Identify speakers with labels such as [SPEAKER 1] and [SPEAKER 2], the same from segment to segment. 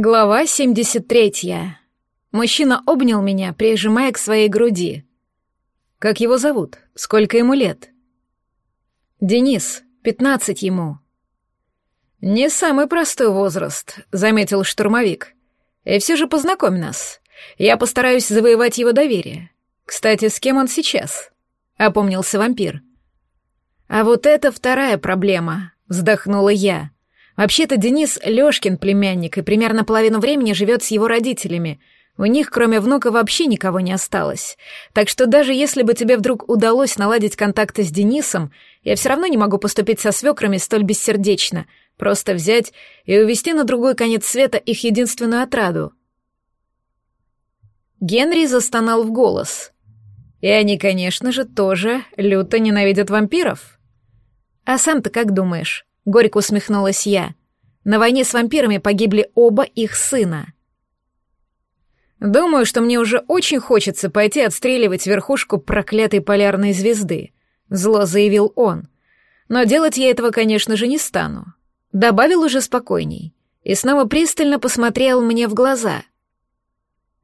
[SPEAKER 1] Глава 73. Мужчина обнял меня, прижимая к своей груди. Как его зовут? Сколько ему лет? Денис, 15 ему. Не самый простой возраст, заметил штурмовик. И все же познакомь нас. Я постараюсь завоевать его доверие. Кстати, с кем он сейчас? Опомнился вампир. А вот это вторая проблема, вздохнула я. Вообще-то Денис Лёшкин племянник и примерно половину времени живет с его родителями. У них, кроме внука, вообще никого не осталось. Так что даже если бы тебе вдруг удалось наладить контакты с Денисом, я все равно не могу поступить со свекрами столь бессердечно, просто взять и увести на другой конец света их единственную отраду. Генри застонал в голос. И они, конечно же, тоже люто ненавидят вампиров. А сам-то как думаешь? Горько усмехнулась я. На войне с вампирами погибли оба их сына. Думаю, что мне уже очень хочется пойти отстреливать верхушку проклятой полярной звезды, зло заявил он. Но делать я этого, конечно же, не стану. Добавил уже спокойней и снова пристально посмотрел мне в глаза.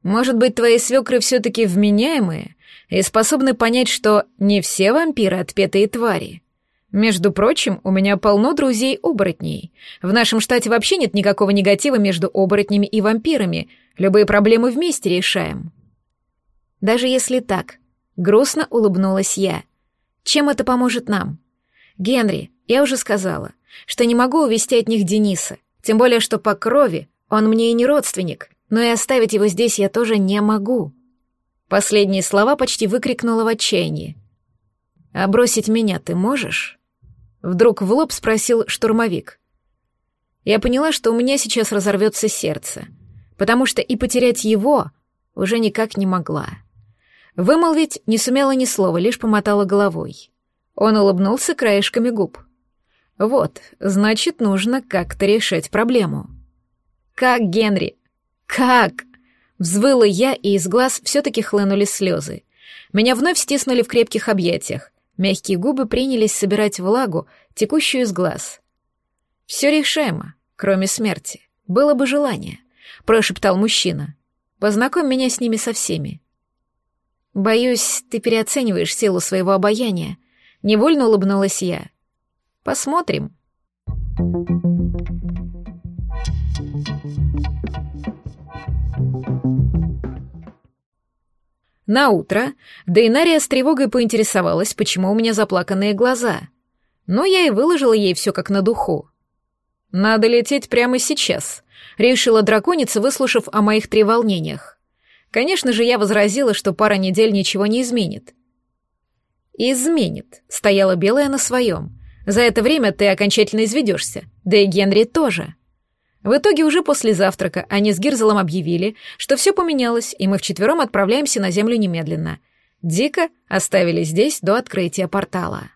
[SPEAKER 1] Может быть, твои свекры все-таки вменяемые и способны понять, что не все вампиры отпетые твари, между прочим, у меня полно друзей-оборотней. В нашем штате вообще нет никакого негатива между оборотнями и вампирами. Любые проблемы вместе решаем. Даже если так, грустно улыбнулась я. Чем это поможет нам? Генри, я уже сказала, что не могу увести от них Дениса, тем более что по крови он мне и не родственник, но и оставить его здесь я тоже не могу. Последние слова почти выкрикнула в отчаянии. «А бросить меня ты можешь?» Вдруг в лоб спросил штурмовик. Я поняла, что у меня сейчас разорвется сердце, потому что и потерять его уже никак не могла. Вымолвить не сумела ни слова, лишь помотала головой. Он улыбнулся краешками губ. Вот, значит, нужно как-то решать проблему. Как, Генри? Как? Взвыла я, и из глаз все-таки хлынули слезы. Меня вновь стиснули в крепких объятиях. Мягкие губы принялись собирать влагу, текущую из глаз. «Все решаемо, кроме смерти. Было бы желание», — прошептал мужчина. «Познакомь меня с ними со всеми». «Боюсь, ты переоцениваешь силу своего обаяния», — невольно улыбнулась я. «Посмотрим». На утро Дейнария с тревогой поинтересовалась, почему у меня заплаканные глаза. Но я и выложила ей все как на духу. «Надо лететь прямо сейчас», — решила драконица, выслушав о моих треволнениях. Конечно же, я возразила, что пара недель ничего не изменит. «Изменит», — стояла белая на своем. «За это время ты окончательно изведешься, да и Генри тоже». В итоге уже после завтрака они с Гирзелом объявили, что все поменялось, и мы вчетвером отправляемся на Землю немедленно. Дика оставили здесь до открытия портала.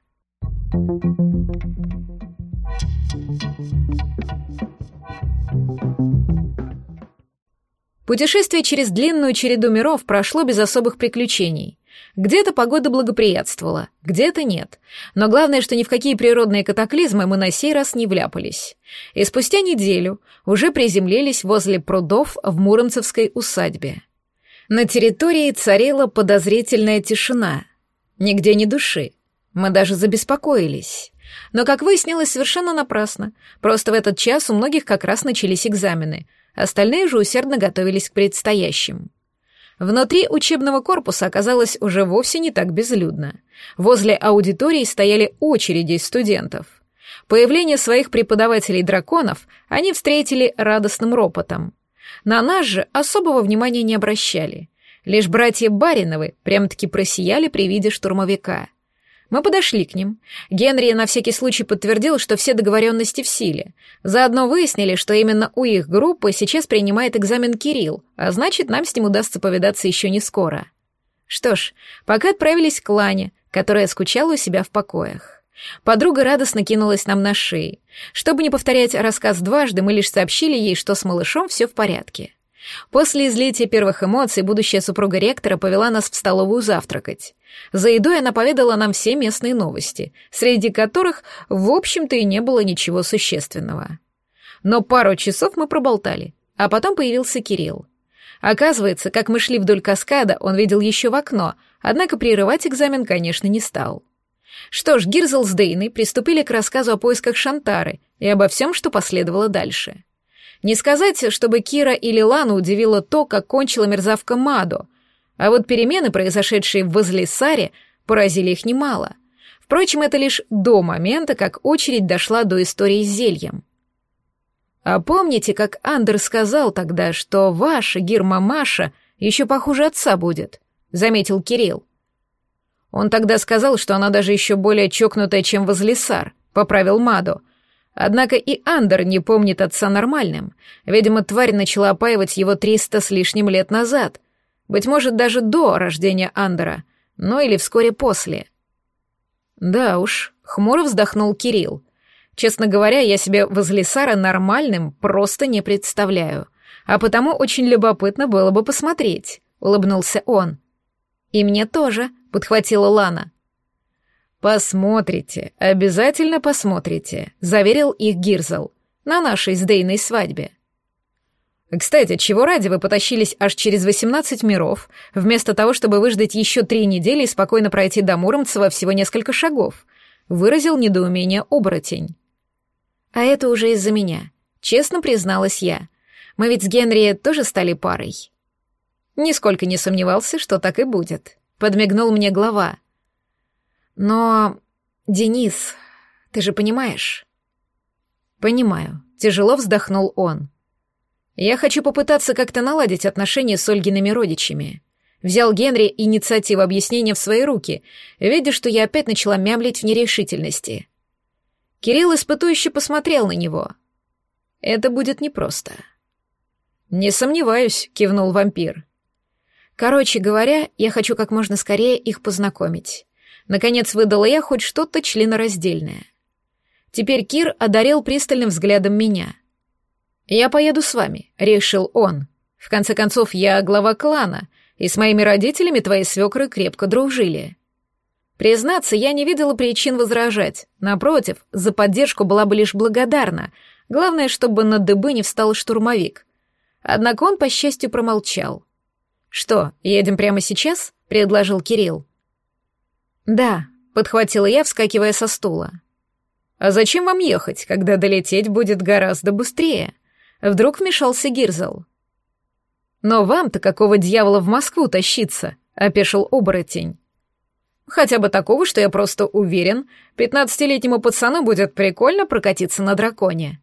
[SPEAKER 1] Путешествие через длинную череду миров прошло без особых приключений. Где-то погода благоприятствовала, где-то нет. Но главное, что ни в какие природные катаклизмы мы на сей раз не вляпались. И спустя неделю уже приземлились возле прудов в Муромцевской усадьбе. На территории царила подозрительная тишина. Нигде ни души. Мы даже забеспокоились. Но, как выяснилось, совершенно напрасно. Просто в этот час у многих как раз начались экзамены. Остальные же усердно готовились к предстоящим. Внутри учебного корпуса оказалось уже вовсе не так безлюдно. Возле аудитории стояли очереди студентов. Появление своих преподавателей-драконов они встретили радостным ропотом. На нас же особого внимания не обращали. Лишь братья Бариновы прям-таки просияли при виде штурмовика — мы подошли к ним. Генри на всякий случай подтвердил, что все договоренности в силе. Заодно выяснили, что именно у их группы сейчас принимает экзамен Кирилл, а значит, нам с ним удастся повидаться еще не скоро. Что ж, пока отправились к Лане, которая скучала у себя в покоях. Подруга радостно кинулась нам на шеи. Чтобы не повторять рассказ дважды, мы лишь сообщили ей, что с малышом все в порядке. После излития первых эмоций будущая супруга ректора повела нас в столовую завтракать. За едой она поведала нам все местные новости, среди которых, в общем-то, и не было ничего существенного. Но пару часов мы проболтали, а потом появился Кирилл. Оказывается, как мы шли вдоль каскада, он видел еще в окно, однако прерывать экзамен, конечно, не стал. Что ж, Гирзл с Дейной приступили к рассказу о поисках Шантары и обо всем, что последовало дальше. Не сказать, чтобы Кира или Лану удивило то, как кончила мерзавка Мадо, а вот перемены, произошедшие в Возлисаре, поразили их немало. Впрочем, это лишь до момента, как очередь дошла до истории с зельем. А помните, как Андер сказал тогда, что ваша Гирмамаша еще похуже отца будет? Заметил Кирилл. Он тогда сказал, что она даже еще более чокнутая, чем Возлисар, поправил Маду. Однако и Андер не помнит отца нормальным. Видимо, тварь начала опаивать его триста с лишним лет назад. Быть может, даже до рождения Андера, но или вскоре после. Да уж, хмуро вздохнул Кирилл. Честно говоря, я себе возле Сара нормальным просто не представляю. А потому очень любопытно было бы посмотреть, улыбнулся он. И мне тоже, подхватила Лана. Посмотрите, обязательно посмотрите, заверил их Гирзл на нашей с Дейной свадьбе. Кстати, чего ради вы потащились аж через 18 миров, вместо того, чтобы выждать еще три недели и спокойно пройти до Муромцева всего несколько шагов? Выразил недоумение оборотень. А это уже из-за меня. Честно призналась я. Мы ведь с Генри тоже стали парой. Нисколько не сомневался, что так и будет. Подмигнул мне глава. Но, Денис, ты же понимаешь? Понимаю. Тяжело вздохнул он. Я хочу попытаться как-то наладить отношения с Ольгиными родичами. Взял Генри инициативу объяснения в свои руки, видя, что я опять начала мямлить в нерешительности. Кирилл испытующе посмотрел на него. «Это будет непросто». «Не сомневаюсь», — кивнул вампир. «Короче говоря, я хочу как можно скорее их познакомить. Наконец выдала я хоть что-то членораздельное. Теперь Кир одарил пристальным взглядом меня. «Я поеду с вами», — решил он. «В конце концов, я глава клана, и с моими родителями твои свекры крепко дружили». Признаться, я не видела причин возражать. Напротив, за поддержку была бы лишь благодарна. Главное, чтобы на дыбы не встал штурмовик. Однако он, по счастью, промолчал. «Что, едем прямо сейчас?» — предложил Кирилл. «Да», — подхватила я, вскакивая со стула. «А зачем вам ехать, когда долететь будет гораздо быстрее?» Вдруг вмешался Гирзл. «Но вам-то какого дьявола в Москву тащиться?» — опешил оборотень. Хотя бы такого, что я просто уверен, пятнадцатилетнему пацану будет прикольно прокатиться на драконе.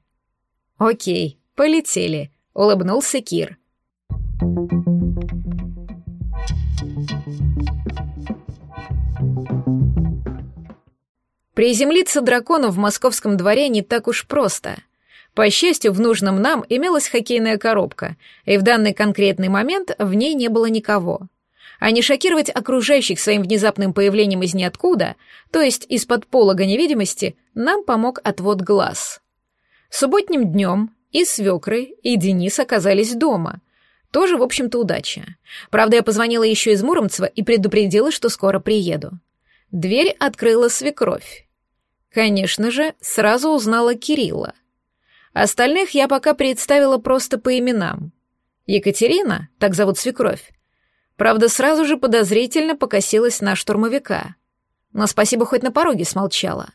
[SPEAKER 1] Окей, полетели, улыбнулся Кир. Приземлиться дракону в московском дворе не так уж просто. По счастью, в нужном нам имелась хоккейная коробка, и в данный конкретный момент в ней не было никого а не шокировать окружающих своим внезапным появлением из ниоткуда, то есть из-под полога невидимости, нам помог отвод глаз. Субботним днем и свекры, и Денис оказались дома. Тоже, в общем-то, удача. Правда, я позвонила еще из Муромцева и предупредила, что скоро приеду. Дверь открыла свекровь. Конечно же, сразу узнала Кирилла. Остальных я пока представила просто по именам. Екатерина, так зовут свекровь, Правда, сразу же подозрительно покосилась на штурмовика. Но спасибо хоть на пороге смолчала.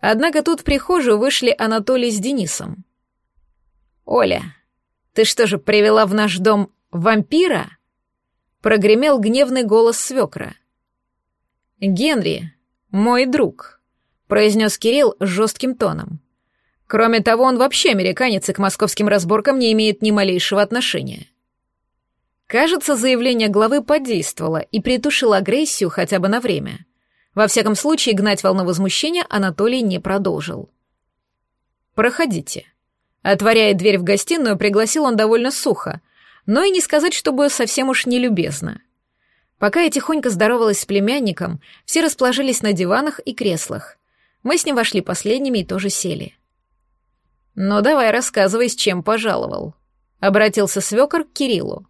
[SPEAKER 1] Однако тут в прихожую вышли Анатолий с Денисом. «Оля, ты что же привела в наш дом вампира?» Прогремел гневный голос свекра. «Генри, мой друг», — произнес Кирилл жестким тоном. «Кроме того, он вообще американец и к московским разборкам не имеет ни малейшего отношения. Кажется, заявление главы подействовало и притушило агрессию хотя бы на время. Во всяком случае, гнать волну возмущения Анатолий не продолжил. «Проходите». Отворяя дверь в гостиную, пригласил он довольно сухо, но и не сказать, чтобы совсем уж нелюбезно. Пока я тихонько здоровалась с племянником, все расположились на диванах и креслах. Мы с ним вошли последними и тоже сели. «Ну давай рассказывай, с чем пожаловал», — обратился свекор к Кириллу.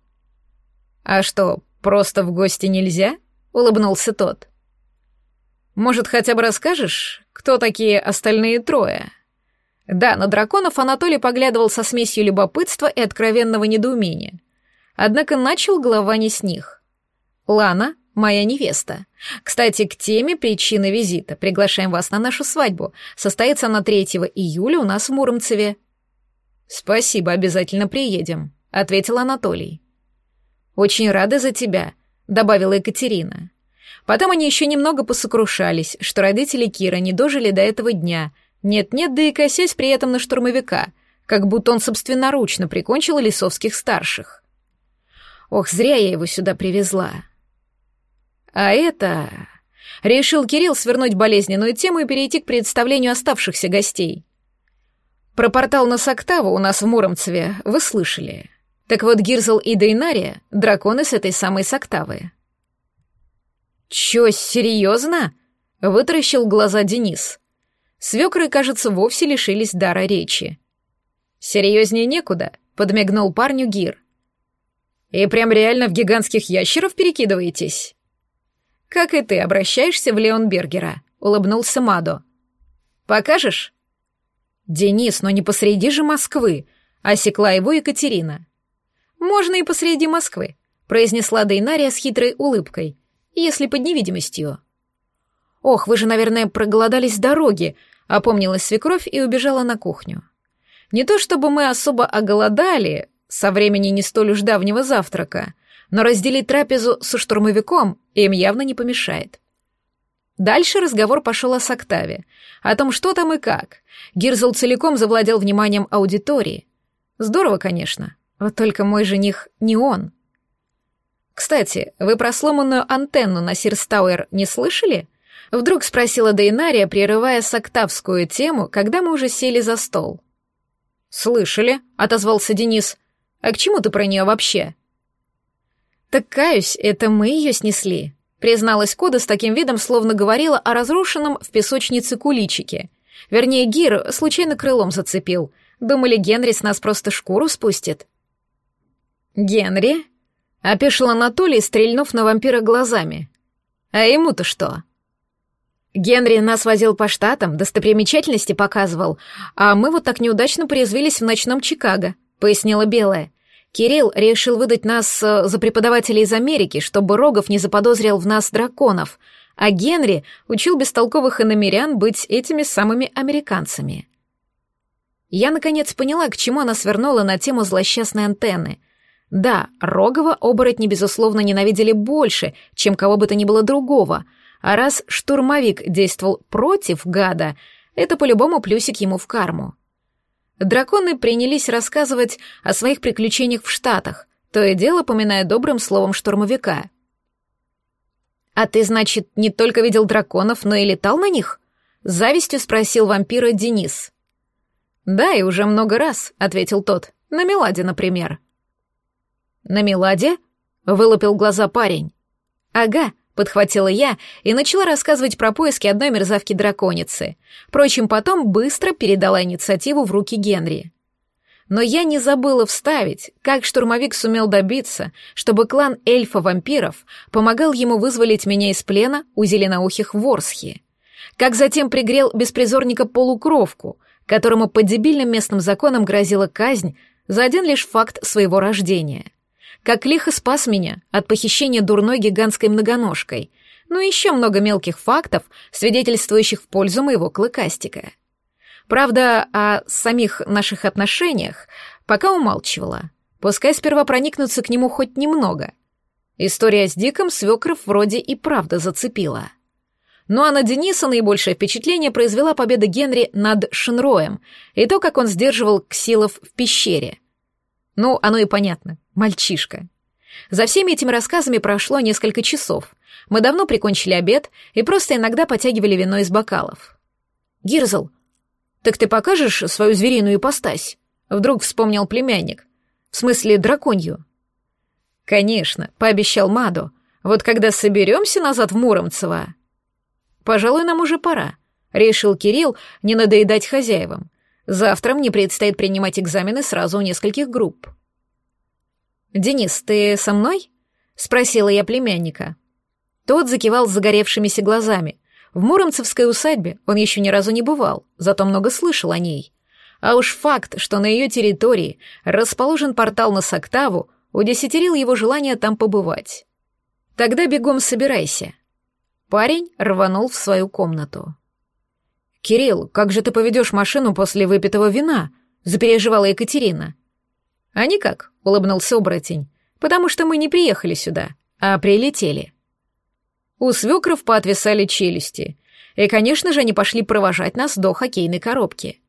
[SPEAKER 1] «А что, просто в гости нельзя?» — улыбнулся тот. «Может, хотя бы расскажешь, кто такие остальные трое?» Да, на драконов Анатолий поглядывал со смесью любопытства и откровенного недоумения. Однако начал глава не с них. «Лана, моя невеста. Кстати, к теме причины визита. Приглашаем вас на нашу свадьбу. Состоится она 3 июля у нас в Муромцеве». «Спасибо, обязательно приедем», — ответил Анатолий. «Очень рада за тебя», — добавила Екатерина. Потом они еще немного посокрушались, что родители Кира не дожили до этого дня. Нет-нет, да и косясь при этом на штурмовика, как будто он собственноручно прикончил лесовских старших. Ох, зря я его сюда привезла. А это... Решил Кирилл свернуть болезненную тему и перейти к представлению оставшихся гостей. Про портал на Соктаву у нас в Муромцеве вы слышали. Так вот, Гирзл и Дейнария — драконы с этой самой Соктавы. «Чё, серьезно?» — вытаращил глаза Денис. Свекры, кажется, вовсе лишились дара речи. «Серьезнее некуда», — подмигнул парню Гир. «И прям реально в гигантских ящеров перекидываетесь?» «Как и ты обращаешься в Леонбергера», — улыбнулся Мадо. «Покажешь?» «Денис, но не посреди же Москвы», — осекла его Екатерина. «Можно и посреди Москвы», — произнесла Дейнария с хитрой улыбкой если под невидимостью. «Ох, вы же, наверное, проголодались с дороги», — опомнилась свекровь и убежала на кухню. Не то чтобы мы особо оголодали со времени не столь уж давнего завтрака, но разделить трапезу со штурмовиком им явно не помешает. Дальше разговор пошел о Соктаве, о том, что там и как. Гирзл целиком завладел вниманием аудитории. Здорово, конечно, вот только мой жених не он. «Кстати, вы про сломанную антенну на Сирстауэр не слышали?» Вдруг спросила Дейнария, прерывая соктавскую тему, когда мы уже сели за стол. «Слышали?» — отозвался Денис. «А к чему ты про нее вообще?» «Так каюсь, это мы ее снесли», — призналась Кода с таким видом, словно говорила о разрушенном в песочнице куличике. Вернее, Гир случайно крылом зацепил. Думали, Генри с нас просто шкуру спустит. «Генри?» Опешил Анатолий, стрельнув на вампира глазами. А ему-то что? Генри нас возил по штатам, достопримечательности показывал, а мы вот так неудачно порезвились в ночном Чикаго, пояснила Белая. Кирилл решил выдать нас э, за преподавателей из Америки, чтобы Рогов не заподозрил в нас драконов, а Генри учил бестолковых иномерян быть этими самыми американцами. Я, наконец, поняла, к чему она свернула на тему злосчастной антенны — да, Рогова оборотни, безусловно, ненавидели больше, чем кого бы то ни было другого, а раз штурмовик действовал против гада, это по-любому плюсик ему в карму. Драконы принялись рассказывать о своих приключениях в Штатах, то и дело поминая добрым словом штурмовика. «А ты, значит, не только видел драконов, но и летал на них?» — завистью спросил вампира Денис. «Да, и уже много раз», — ответил тот. «На Меладе, например». «На Меладе?» — вылупил глаза парень. «Ага», — подхватила я и начала рассказывать про поиски одной мерзавки-драконицы. Впрочем, потом быстро передала инициативу в руки Генри. Но я не забыла вставить, как штурмовик сумел добиться, чтобы клан эльфа-вампиров помогал ему вызволить меня из плена у зеленоухих Ворсхи. Как затем пригрел беспризорника-полукровку, которому по дебильным местным законам грозила казнь за один лишь факт своего рождения — как лихо спас меня от похищения дурной гигантской многоножкой, но еще много мелких фактов, свидетельствующих в пользу моего клыкастика. Правда, о самих наших отношениях пока умалчивала. Пускай сперва проникнуться к нему хоть немного. История с Диком свекров вроде и правда зацепила. Ну а на Дениса наибольшее впечатление произвела победа Генри над Шинроем и то, как он сдерживал ксилов в пещере. Ну, оно и понятно. Мальчишка. За всеми этими рассказами прошло несколько часов. Мы давно прикончили обед и просто иногда потягивали вино из бокалов. «Гирзл, так ты покажешь свою звериную ипостась?» Вдруг вспомнил племянник. «В смысле, драконью?» «Конечно», — пообещал Маду. «Вот когда соберемся назад в Муромцево...» «Пожалуй, нам уже пора», — решил Кирилл не надоедать хозяевам. «Завтра мне предстоит принимать экзамены сразу у нескольких групп». «Денис, ты со мной?» — спросила я племянника. Тот закивал загоревшимися глазами. В Муромцевской усадьбе он еще ни разу не бывал, зато много слышал о ней. А уж факт, что на ее территории расположен портал на Соктаву, удесятерил его желание там побывать. Тогда бегом собирайся. Парень рванул в свою комнату. «Кирилл, как же ты поведешь машину после выпитого вина?» — запереживала Екатерина. «А никак», — улыбнулся оборотень, «потому что мы не приехали сюда, а прилетели». У свекров поотвисали челюсти, и, конечно же, они пошли провожать нас до хоккейной коробки.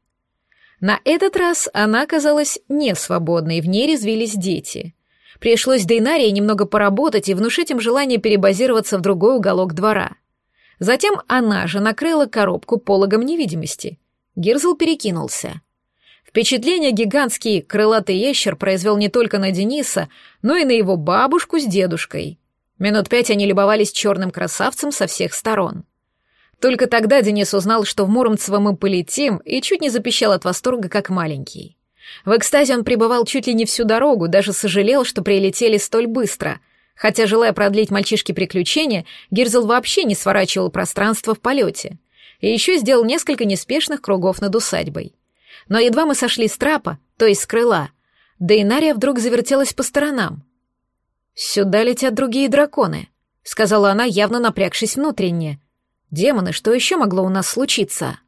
[SPEAKER 1] На этот раз она оказалась не свободной, в ней резвились дети. Пришлось Дейнарии немного поработать и внушить им желание перебазироваться в другой уголок двора. Затем она же накрыла коробку пологом невидимости. Гирзл перекинулся. Впечатление гигантский крылатый ящер произвел не только на Дениса, но и на его бабушку с дедушкой. Минут пять они любовались черным красавцем со всех сторон. Только тогда Денис узнал, что в Муромцево мы полетим, и чуть не запищал от восторга, как маленький. В экстазе он пребывал чуть ли не всю дорогу, даже сожалел, что прилетели столь быстро. Хотя, желая продлить мальчишке приключения, Гирзл вообще не сворачивал пространство в полете. И еще сделал несколько неспешных кругов над усадьбой. Но едва мы сошли с трапа, то есть с крыла, Дейнария вдруг завертелась по сторонам. «Сюда летят другие драконы», — сказала она, явно напрягшись внутренне. Демоны, что еще могло у нас случиться?